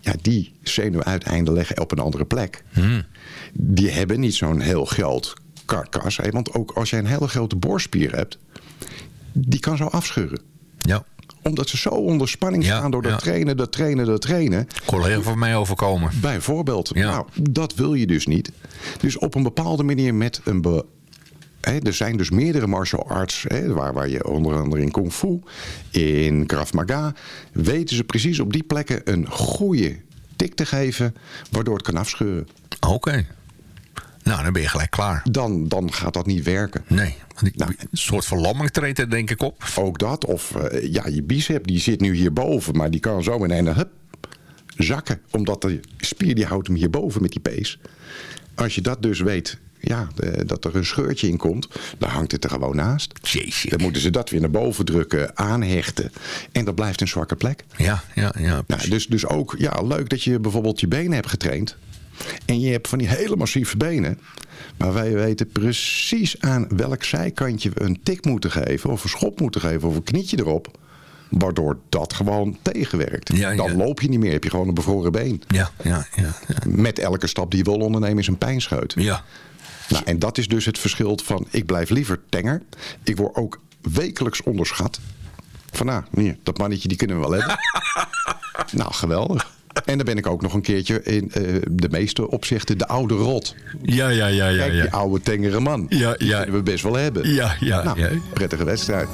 ja, die zenuwuiteinden leggen op een andere plek. Hmm. Die hebben niet zo'n heel groot karkas. Want ook als jij een hele grote borstspier hebt, die kan zo afscheuren. Ja omdat ze zo onder spanning staan door dat trainen, dat trainen, dat trainen. Collega van mij overkomen. Bijvoorbeeld. Nou, dat wil je dus niet. Dus op een bepaalde manier met een... er zijn dus meerdere martial arts, waar, waar je onder andere in Kung Fu, in Krav Maga, weten ze precies op die plekken een goede tik te geven, waardoor het kan afscheuren. Oké. Nou, dan ben je gelijk klaar. Dan, dan gaat dat niet werken. Nee, nou, een soort verlamming treedt er denk ik op. Ook dat. Of uh, ja, je bicep die zit nu hierboven, maar die kan zo in een hup zakken. Omdat de spier die houdt hem hierboven met die pees. Als je dat dus weet, ja, dat er een scheurtje in komt, dan hangt het er gewoon naast. Jeetje. Dan moeten ze dat weer naar boven drukken, aanhechten. En dat blijft een zwakke plek. Ja, ja, ja. Nou, dus, dus ook, ja, leuk dat je bijvoorbeeld je benen hebt getraind. En je hebt van die hele massieve benen. Maar wij weten precies aan welk zijkantje we een tik moeten geven. Of een schop moeten geven. Of een knietje erop. Waardoor dat gewoon tegenwerkt. Dan loop je niet meer. Heb je gewoon een bevroren been. Ja, ja, ja, Met elke stap die je wil ondernemen is een pijnscheut. Ja. Nou, en dat is dus het verschil van ik blijf liever tenger. Ik word ook wekelijks onderschat. Van nou, hier, dat mannetje die kunnen we wel hebben. nou, geweldig. En dan ben ik ook nog een keertje in uh, de meeste opzichten de oude rot. Ja, ja, ja. ja, Kijk, ja. die oude tengere man. Ja, die ja. kunnen we best wel hebben. Ja, ja, nou, ja. Prettige wedstrijd.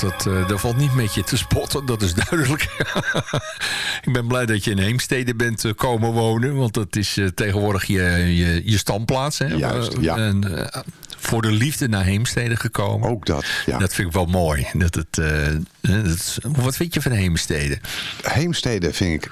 Dat uh, er valt niet met je te spotten. Dat is duidelijk. ik ben blij dat je in Heemstede bent uh, komen wonen. Want dat is uh, tegenwoordig je, je, je standplaats. Hè? Juist, ja. En, voor de liefde naar Heemstede gekomen. Ook dat, ja. Dat vind ik wel mooi. Dat het, dat, wat vind je van Heemstede? Heemstede vind ik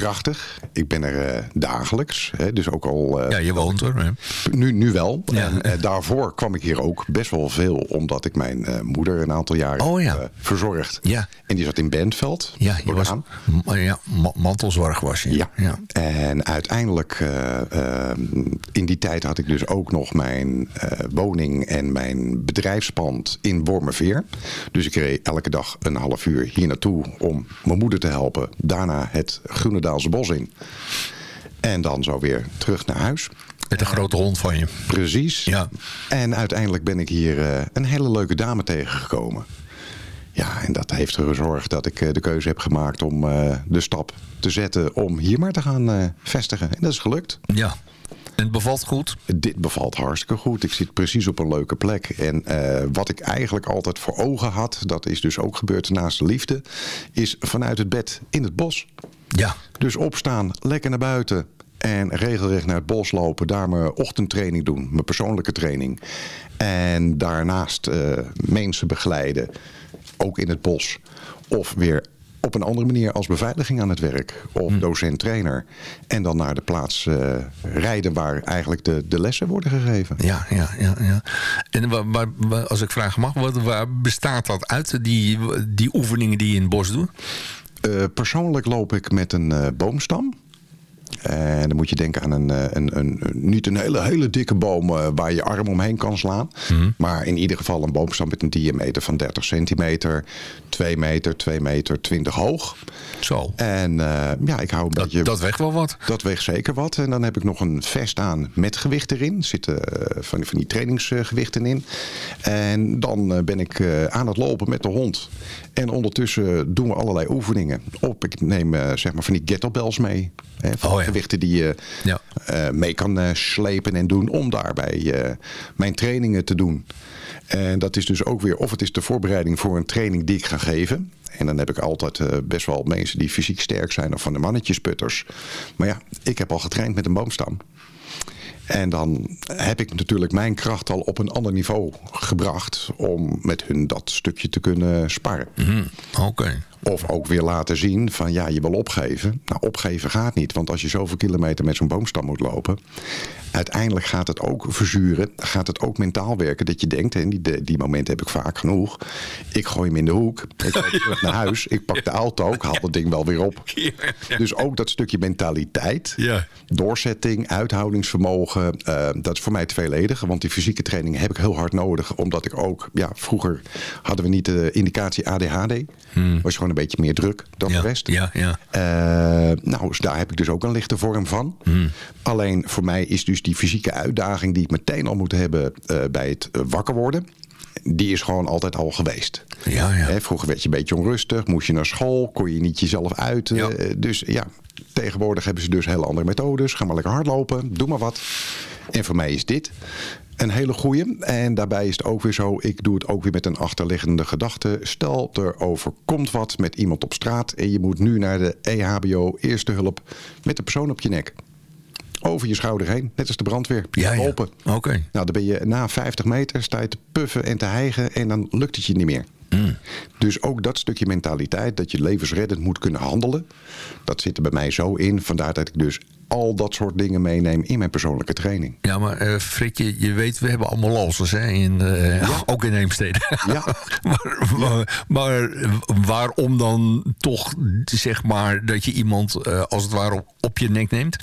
prachtig. Ik ben er uh, dagelijks. Hè, dus ook al... Uh, ja, je woont er. Hè? Nu, nu wel. Ja. En uh, daarvoor kwam ik hier ook best wel veel. Omdat ik mijn moeder een aantal jaren oh, ja. verzorgd. Ja. En die zat in Bentveld. Ja, je was, ja mantelzorg was je. Ja. ja. En uiteindelijk in die tijd had ik dus ook nog mijn woning en mijn bedrijfspand in Wormerveer. Dus ik reed elke dag een half uur hier naartoe om mijn moeder te helpen. Daarna het Groene Bos in. En dan zo weer terug naar huis. Met een grote hond van je. Precies. Ja. En uiteindelijk ben ik hier uh, een hele leuke dame tegengekomen. Ja, en dat heeft ervoor gezorgd dat ik uh, de keuze heb gemaakt om uh, de stap te zetten om hier maar te gaan vestigen. En dat is gelukt. Ja. En het bevalt goed? Dit bevalt hartstikke goed. Ik zit precies op een leuke plek. En uh, wat ik eigenlijk altijd voor ogen had, dat is dus ook gebeurd naast de liefde, is vanuit het bed in het bos. Ja. Dus opstaan, lekker naar buiten. En regelrecht naar het bos lopen. Daar mijn ochtendtraining doen. Mijn persoonlijke training. En daarnaast uh, mensen begeleiden. Ook in het bos. Of weer op een andere manier als beveiliging aan het werk. Of Hm. docent-trainer. En dan naar de plaats uh, rijden waar eigenlijk de, de lessen worden gegeven. Ja, ja, ja. ja. En waar, waar, waar, als ik vragen mag, wat, waar bestaat dat uit? Die, die oefeningen die je in het bos doet? Uh, persoonlijk loop ik met een uh, boomstam. En dan moet je denken aan een, een, een, een niet een hele, hele dikke boom uh, waar je arm omheen kan slaan. Mhm. Maar in ieder geval een boomstam met een diameter van 30 centimeter, 2 meter, 2 meter 20 hoog. Zo. En uh, ja, ik hou een dat, beetje... Dat weegt wel wat. Dat weegt zeker wat. En dan heb ik nog een vest aan met gewicht erin. Er zitten uh, van, van die trainingsgewichten in. En dan ben ik aan het lopen met de hond. En ondertussen doen we allerlei oefeningen. Op, ik neem zeg maar van die kettlebells mee. Hè, van oh, ja. gewichten die je ja. uh, mee kan uh, slepen en doen om daarbij mijn trainingen te doen. En dat is dus ook weer, of het is de voorbereiding voor een training die ik ga geven. En dan heb ik altijd best wel mensen die fysiek sterk zijn of van de mannetjesputters. Maar ja, ik heb al getraind met een boomstam. En dan heb ik natuurlijk mijn kracht al op een ander niveau gebracht om met hun dat stukje te kunnen sparren. Mm, Oké. Okay. Of ook weer laten zien van ja, je wil opgeven. Nou, opgeven gaat niet. Want als je zoveel kilometer met zo'n boomstam moet lopen... uiteindelijk gaat het ook verzuren. Gaat het ook mentaal werken. Dat je denkt, en die, die momenten heb ik vaak genoeg. Ik gooi hem in de hoek. Ik ga terug naar huis. Ik pak de auto. Ik haal het ding wel weer op. Dus ook dat stukje mentaliteit. Ja. Doorzetting, uithoudingsvermogen. Uh, dat is voor mij tweeledig. Want die fysieke training heb ik heel hard nodig. Omdat ik ook... Ja, vroeger hadden we niet de indicatie ADHD. Hmm. Was gewoon een beetje meer druk dan ja, de rest. Ja, ja. Uh, nou, daar heb ik dus ook een lichte vorm van. Hmm. Alleen voor mij is dus die fysieke uitdaging die ik meteen al moet hebben uh, bij het uh, wakker worden. Die is gewoon altijd al geweest. Ja, ja. Vroeger werd je een beetje onrustig, moest je naar school, kon je niet jezelf uiten. Ja. Dus ja, tegenwoordig hebben ze dus hele andere methodes. Ga maar lekker hardlopen, doe maar wat. En voor mij is dit een hele goeie. En daarbij is het ook weer zo, ik doe het ook weer met een achterliggende gedachte. Stel, er overkomt wat met iemand op straat en je moet nu naar de EHBO, eerste hulp, met de persoon op je nek. Over je schouder heen, net als de brandweer. Ja, ja. Open. Oké. Okay. Nou, dan ben je na 50 meter, sta je te puffen en te hijgen en dan lukt het je niet meer. Mm. Dus ook dat stukje mentaliteit, dat je levensreddend moet kunnen handelen, dat zit er bij mij zo in. Vandaar dat ik dus al dat soort dingen meeneem in mijn persoonlijke training. Ja, maar uh, Frikje, je weet, we hebben allemaal losses, hè? In, uh, ja. Ook in Heemstede. Ja. maar, maar, maar, waarom dan toch, zeg maar, dat je iemand uh, als het ware op, op je nek neemt?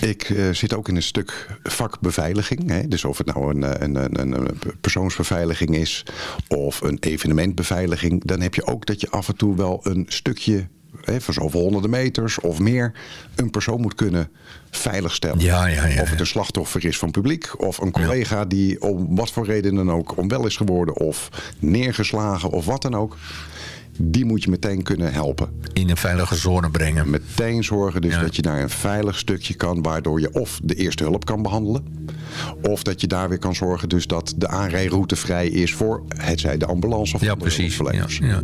Ik uh, zit ook in een stuk vak beveiliging. Hè? Dus of het nou een, een, een, een, persoonsbeveiliging is of een evenementbeveiliging. Dan heb je ook dat je af en toe wel een stukje hè, van zoveel honderden meters of meer een persoon moet kunnen veiligstellen. Ja, ja, ja, of het een slachtoffer is van publiek of een collega die om wat voor reden dan ook onwel is geworden of neergeslagen of wat dan ook. Die moet je meteen kunnen helpen. In een veilige zone brengen. Meteen zorgen dus dat je naar een veilig stukje kan... waardoor je of de eerste hulp kan behandelen... of dat je daar weer kan zorgen dus dat de aanrijroute vrij is... voor het zij de ambulance of ja, precies. Ja, ja.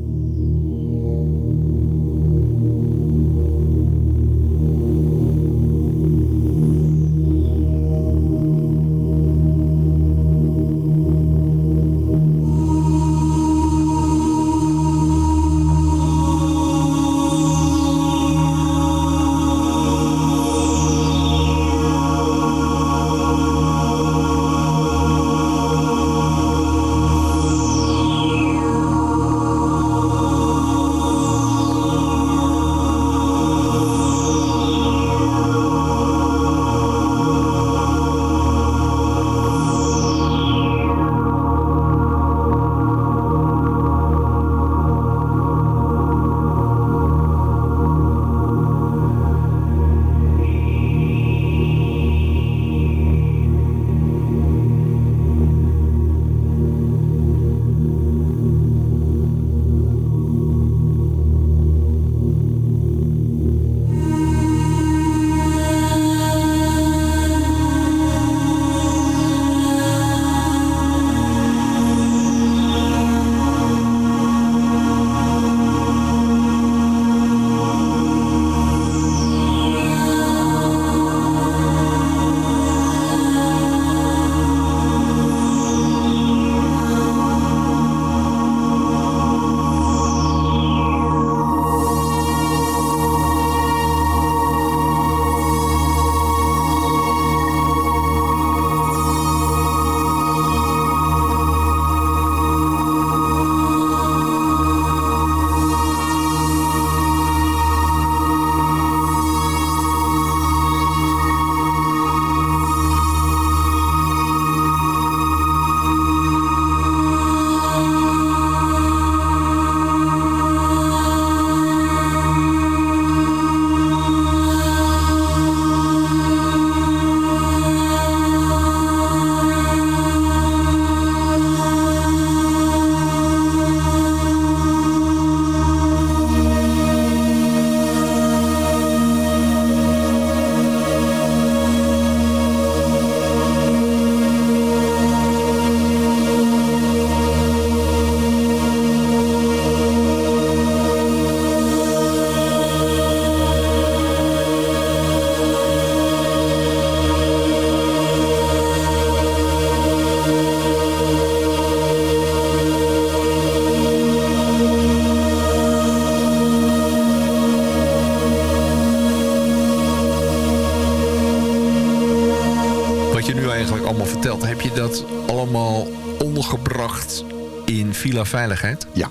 Villa Veiligheid? Ja,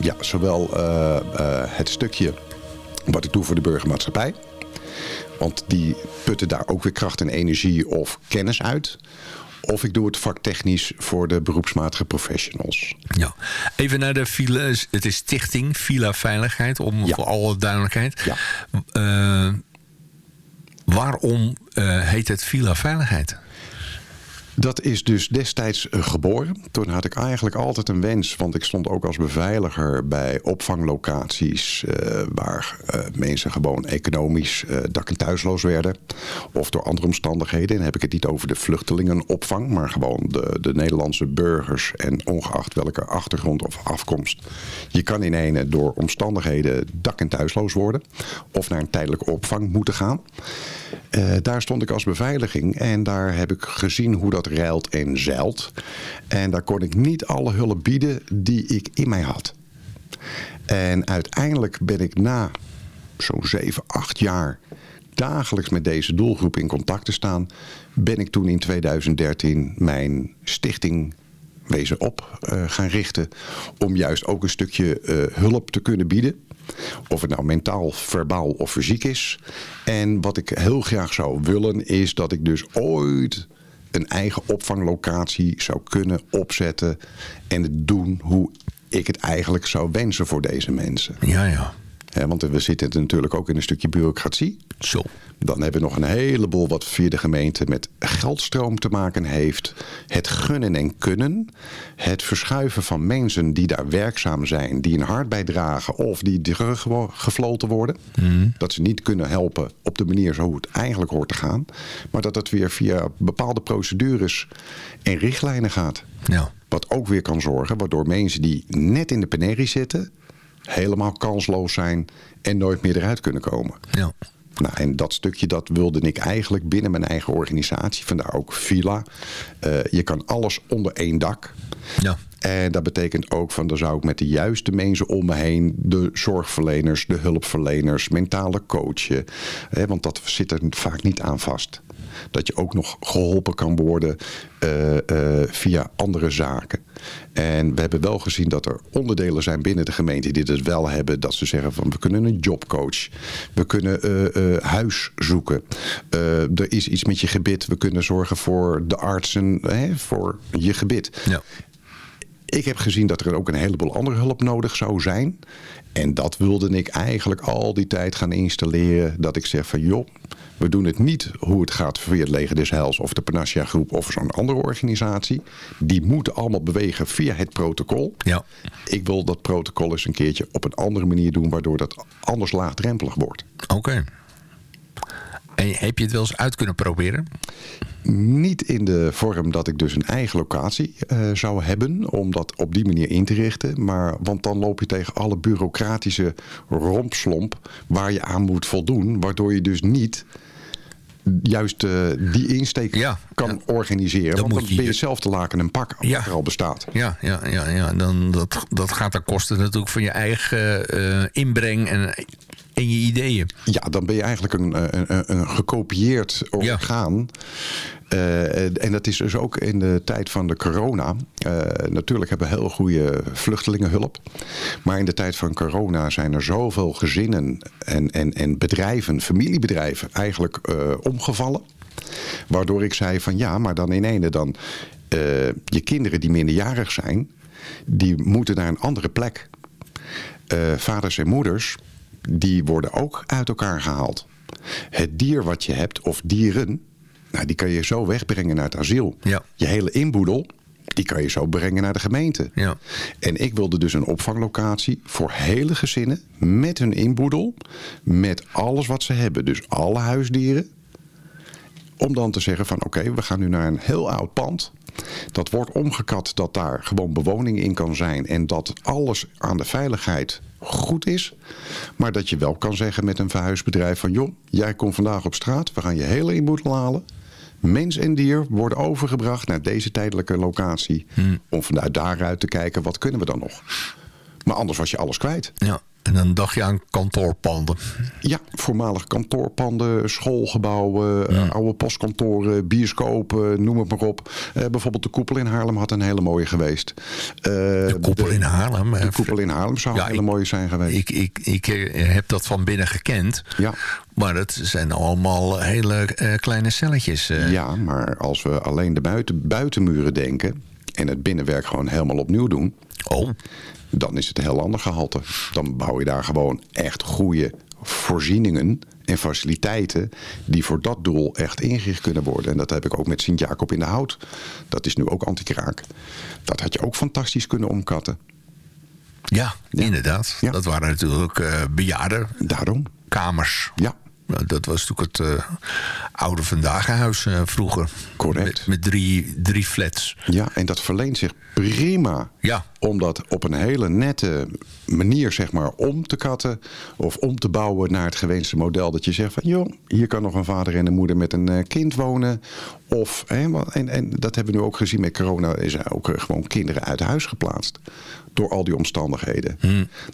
ja zowel uh, uh, het stukje wat ik doe voor de burgermaatschappij. Want die putten daar ook weer kracht en energie of kennis uit. Of ik doe het vaktechnisch voor de beroepsmatige professionals. Ja. Even naar de Villa, het is Stichting Villa Veiligheid, om voor alle duidelijkheid. Ja. Uh, waarom heet het Villa Veiligheid? Dat is dus destijds eh, geboren. Toen had ik eigenlijk altijd een wens, want ik stond ook als beveiliger bij opvanglocaties uh, waar uh, mensen gewoon economisch uh, dak- en thuisloos werden. Of door andere omstandigheden. En heb ik het niet over de vluchtelingenopvang, maar gewoon de, de Nederlandse burgers en ongeacht welke achtergrond of afkomst. Je kan in ene door omstandigheden dak- en thuisloos worden. Of naar een tijdelijke opvang moeten gaan. Daar stond ik als beveiliging en daar heb ik gezien hoe dat rijlt en zeilt. En daar kon ik niet alle hulp bieden die ik in mij had. En uiteindelijk ben ik na zo'n 7, 8 jaar dagelijks met deze doelgroep in contact te staan... ben ik toen in 2013 mijn stichting wezen op uh, gaan richten... om juist ook een stukje uh, hulp te kunnen bieden. Of het nou mentaal, verbaal of fysiek is. En wat ik heel graag zou willen is dat ik dus ooit een eigen opvanglocatie zou kunnen opzetten en het doen hoe ik het eigenlijk zou wensen voor deze mensen. Ja, ja. Want we zitten natuurlijk ook in een stukje bureaucratie. Zo. Dan hebben we nog een heleboel wat via de gemeente met geldstroom te maken heeft. Het gunnen en kunnen. Het verschuiven van mensen die daar werkzaam zijn. Die een hart bijdragen of die teruggefloten worden. Mhm. Dat ze niet kunnen helpen op de manier zo het eigenlijk hoort te gaan. Maar dat het weer via bepaalde procedures en richtlijnen gaat. Ja. Wat ook weer kan zorgen waardoor mensen die net in de penerie zitten... helemaal kansloos zijn en nooit meer eruit kunnen komen. Ja. Nou, en dat stukje dat wilde ik eigenlijk binnen mijn eigen organisatie. Vandaar ook Villa. Eh, je kan alles onder één dak. Ja. En dat betekent ook van, dan zou ik met de juiste mensen om me heen... de zorgverleners, de hulpverleners, mentale coachen... Hè, want dat zit er vaak niet aan vast. Dat je ook nog geholpen kan worden uh, uh, via andere zaken. En we hebben wel gezien dat er onderdelen zijn binnen de gemeente die dit wel hebben. Dat ze zeggen van we kunnen een jobcoach. We kunnen uh, huis zoeken. er is iets met je gebit. We kunnen zorgen voor de artsen, hè, voor je gebit. Ja. Ik heb gezien dat er ook een heleboel andere hulp nodig zou zijn. En dat wilde ik eigenlijk al die tijd gaan installeren. Dat ik zeg van joh, we doen het niet hoe het gaat via het Leger des Heils of de Panacea Groep of zo'n andere organisatie. Die moeten allemaal bewegen via het protocol. Ja. Ik wil dat protocol eens een keertje op een andere manier doen, waardoor dat anders laagdrempelig wordt. Oké. En heb je het wel eens uit kunnen proberen? Niet in de vorm dat ik dus een eigen locatie uh, zou hebben... om dat op die manier in te richten. Maar, want dan loop je tegen alle bureaucratische rompslomp... waar je aan moet voldoen. Waardoor je dus niet juist uh, die insteek ja, kan ja. organiseren. Dan want dan je ben je zelf te laken en pak Ja. wat er al bestaat. Ja, ja, ja, ja. Dan, dat, dat gaat ten koste natuurlijk van je eigen eh, inbreng en, en je ideeën. Ja, dan ben je eigenlijk een, een, een, een gekopieerd orgaan. Eh, en dat is dus ook in de tijd van de corona. Eh, natuurlijk hebben we heel goede vluchtelingenhulp. Maar in de tijd van corona zijn er zoveel gezinnen en, en, en bedrijven, familiebedrijven, eigenlijk eh, omgevallen. Waardoor ik zei van ja, maar dan in ene dan eh, je kinderen die minderjarig zijn, die moeten naar een andere plek. Eh, vaders en moeders, die worden ook uit elkaar gehaald. Het dier wat je hebt, of dieren, nou, die kan je zo wegbrengen naar het asiel. Ja. Je hele inboedel, die kan je zo brengen naar de gemeente. Ja. En ik wilde dus een opvanglocatie voor hele gezinnen met hun inboedel, met alles wat ze hebben. Dus alle huisdieren. Om dan te zeggen van oké, we gaan nu naar een heel oud pand. Dat wordt omgekat dat daar gewoon bewoning in kan zijn. En dat alles aan de veiligheid goed is. Maar dat je wel kan zeggen met een verhuisbedrijf van... joh, jij komt vandaag op straat, we gaan je hele inboedel halen. Mens en dier worden overgebracht naar deze tijdelijke locatie. Om vanuit daaruit te kijken, wat kunnen we dan nog? Maar anders was je alles kwijt. ja. En dan dacht je aan kantoorpanden. Ja, voormalig kantoorpanden, schoolgebouwen, eh, oude postkantoren, bioscopen, noem het maar op. Eh, bijvoorbeeld de koepel in Haarlem had een hele mooie geweest. Eh, De koepel in Haarlem. De koepel in Haarlem zou Ja, een hele mooie zijn geweest. Ik, ik, ik heb dat van binnen gekend. Ja. Maar het zijn allemaal hele kleine celletjes. Ja, maar als we alleen de buiten, buitenmuren denken... en het binnenwerk gewoon helemaal opnieuw doen... Oh, dan is het een heel ander gehalte. Dan bouw je daar gewoon echt goede voorzieningen en faciliteiten... die voor dat doel echt ingericht kunnen worden. En dat heb ik ook met Sint-Jacob in de Hout. Dat is nu ook antikraak. Dat had je ook fantastisch kunnen omkatten. ja, inderdaad. Ja. Dat waren natuurlijk eh Daarom, bejaardenkamers. ja. Nou, Dat was natuurlijk het eh, oude vandaaghuis eh vroeger. Correct. Met, met drie, drie flats. Ja, en dat verleent zich prima Ja. om dat op een hele nette manier zeg maar, om te katten of om te bouwen naar het gewenste model. Dat je zegt van joh, hier kan nog een vader en een moeder met een eh, kind wonen. Of, hè, en, en dat hebben we nu ook gezien met corona, is er ook gewoon kinderen uit huis geplaatst. Door al die omstandigheden.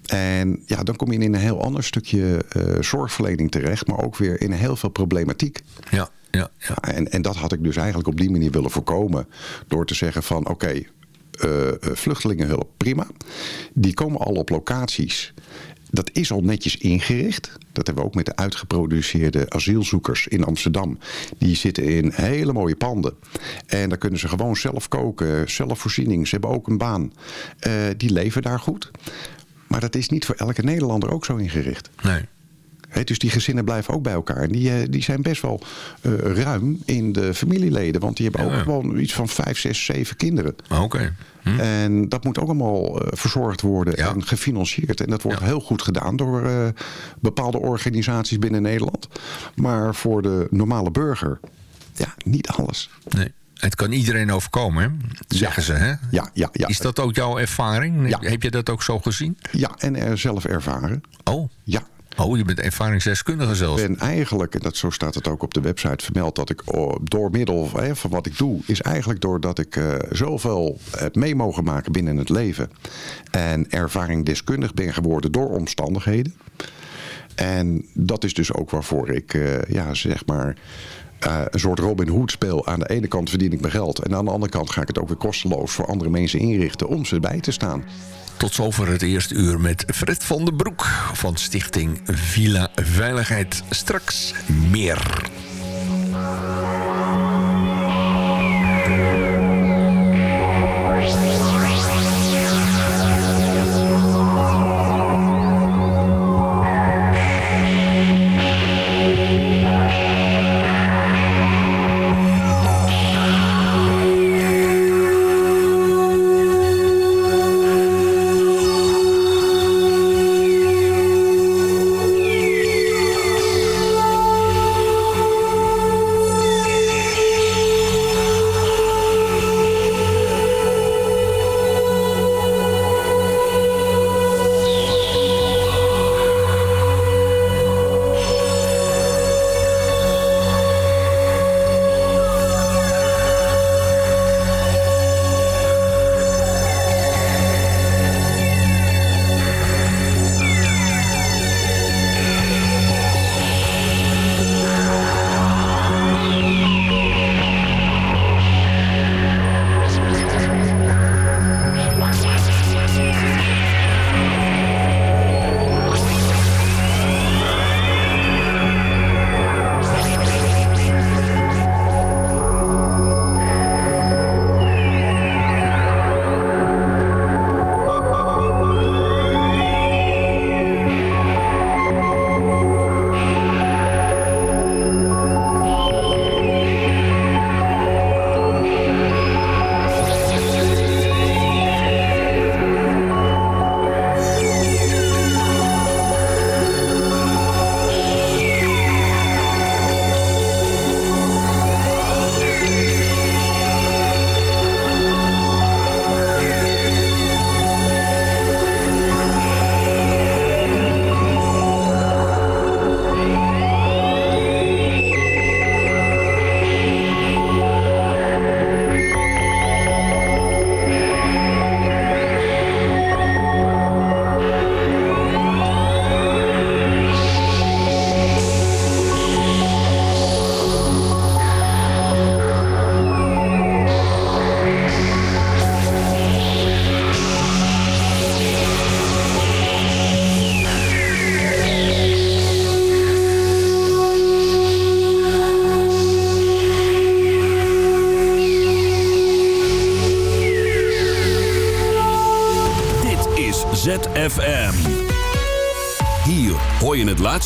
En ja, dan kom je in een heel ander stukje eh, zorgverlening terecht, maar ook weer in heel veel problematiek. Ja, ja, ja. En, en dat had ik dus eigenlijk op die manier willen voorkomen. Door te zeggen van oké, eh, eh, vluchtelingenhulp, prima. Die komen al op locaties. Dat is al netjes ingericht. Dat hebben we ook met de uitgeproduceerde asielzoekers in Amsterdam. Die zitten in hele mooie panden. En daar kunnen ze gewoon zelf koken, zelf voorziening. Ze hebben ook een baan. Eh, die leven daar goed. Maar dat is niet voor elke Nederlander ook zo ingericht. Nee. He, dus die gezinnen blijven ook bij elkaar. En die, eh, die zijn best wel uh, ruim in de familieleden. Want die hebben Ja. ook gewoon iets van vijf, zes, zeven kinderen. Oké. Hm. En dat moet ook allemaal eh, verzorgd worden Ja. en gefinancierd. En dat wordt Ja. heel goed gedaan door eh, bepaalde organisaties binnen Nederland. Maar voor de normale burger, ja, niet alles. Nee. Het kan iedereen overkomen, hè? zeggen ze. Hè? Ja, ja, ja. Is dat ook jouw ervaring? Ja. Heb je dat ook zo gezien? Ja, en er zelf ervaren. Oh, oh je bent ervaringsdeskundige zelfs. Ik ben eigenlijk, en dat, zo staat het ook op de website vermeld, dat ik oh, door middel van wat ik doe, is eigenlijk doordat ik eh, zoveel heb mee mogen maken binnen het leven. En ervaringdeskundig ben geworden door omstandigheden. En dat is dus ook waarvoor ik, eh, ja, zeg maar. eh, een soort Robin Hood speel. Aan de ene kant verdien ik mijn geld. En aan de andere kant ga ik het ook weer kosteloos voor andere mensen inrichten om ze bij te staan. Tot zover het eerste uur met Fred van den Broek van Stichting Villa Veiligheid. Straks meer.